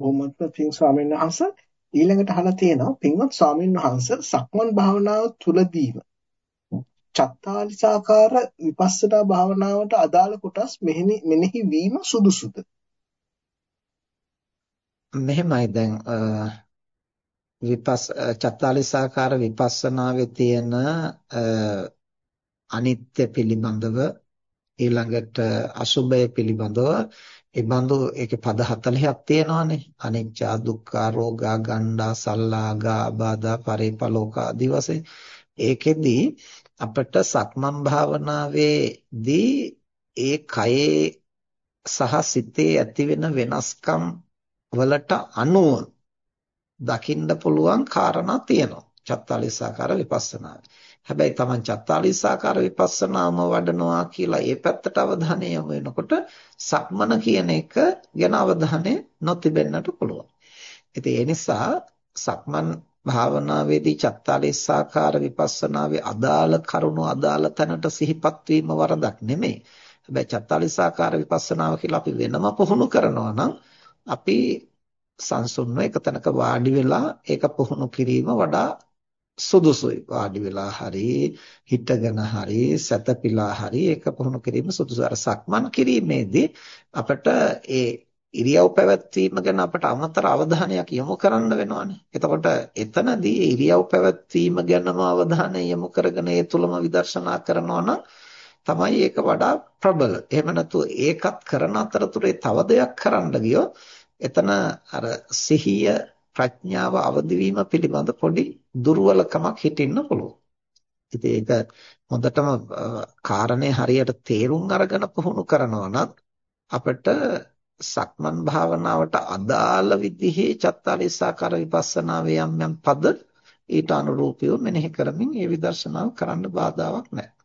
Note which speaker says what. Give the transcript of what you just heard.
Speaker 1: බොහොමත්ම පිං ස්වාමීන් වහන්සේ ඊළඟට අහලා තියෙනවා පින්වත් ස්වාමීන් වහන්සේ සක්මන් භාවනාව තුලදීම චත්තාලිසාකාර විපස්සනා භාවනාවට අදාළ කොටස් මෙනෙහි වීම සුදුසුද?
Speaker 2: මෙහෙමයි දැන් විපස් චත්තාලිසාකාර විපස්සනාවේ තියෙන අනිත්‍ය පිළිබඳව ඊළඟට අසුභය පිළිබඳව ඒ බඳු ඒකේ පද 40ක් තියෙනවානේ. අනිච්චා දුක්ඛා රෝගා ගණ්ඩා සල්ලාගා අබාධා පරිපලෝක ආදී වශයෙන්. ඒකෙදි අපිට සක්මන් භාවනාවේදී ඒ කයේ සහ සිතේ ඇතිවෙන වෙනස්කම් වලට අනුව දකින්න පුළුවන් කාරණා තියෙනවා. චත්තාලිසාකාර විපස්සනාවේ. හැබැයි Taman චත්තාලිසාකාර විපස්සනාම වඩනවා කියලා ඒ පැත්තට අවධානය යොමු වෙනකොට සක්මන කියන එක ගැන අවධානය නොතිබෙන්නට පුළුවන්. ඉතින් ඒ නිසා සක්මන් භාවනාවේදී චත්තාලිසාකාර විපස්සනාවේ අදාළ කරුණු අදාළ තැනට සිහිපත් වීම වරදක් නෙමෙයි. හැබැයි චත්තාලිසාකාර විපස්සනාව කියලා අපි වෙනම පුහුණු කරනවා නම් අපි සංසුන්ව එක තැනක වාඩි වෙලා ඒක පුහුණු කිරීම වඩා සුදුසුයි වාඩි වෙලා හරි හිටගෙන හරි සැතපීලා හරි ඒක පුහුණු කිරීම සුදුසු අර සක්මන් කිරීමේදී අපිට ඒ ඉරියව් පැවැත්වීම ගැන අපට අමතර අවධානයක් යොමු කරන්න වෙනවානේ. එතකොට එතනදී ඉරියව් පැවැත්වීම ගැනම අවධානය යොමු කරගෙන ඒ තුලම විදර්ශනා කරනවා නම් තමයි ඒක වඩා ප්‍රබල. එහෙම නැතුව ඒකත් කරන අතරතුරේ තව දෙයක් කරන්න ගියොත් එතන අර සිහිය ප්‍රඥාව අවදි වීම පිළිබඳ පොඩි දුර්වලකමක් හිටින්න පුළුවන්. ඉතින් ඒක හොඳටම කාරණේ හරියට තේරුම් අරගෙන පුහුණු කරනවා නම් අපිට සක්මන් භාවනාවට අදාළ විදිහේ චත්තාරිසාකාර විපස්සනාවේ යම් යම් පද ඊට අනුරූපීව මෙනෙහි කරමින් ඒ විදර්ශනාව කරන්න බාධාවක් නැහැ.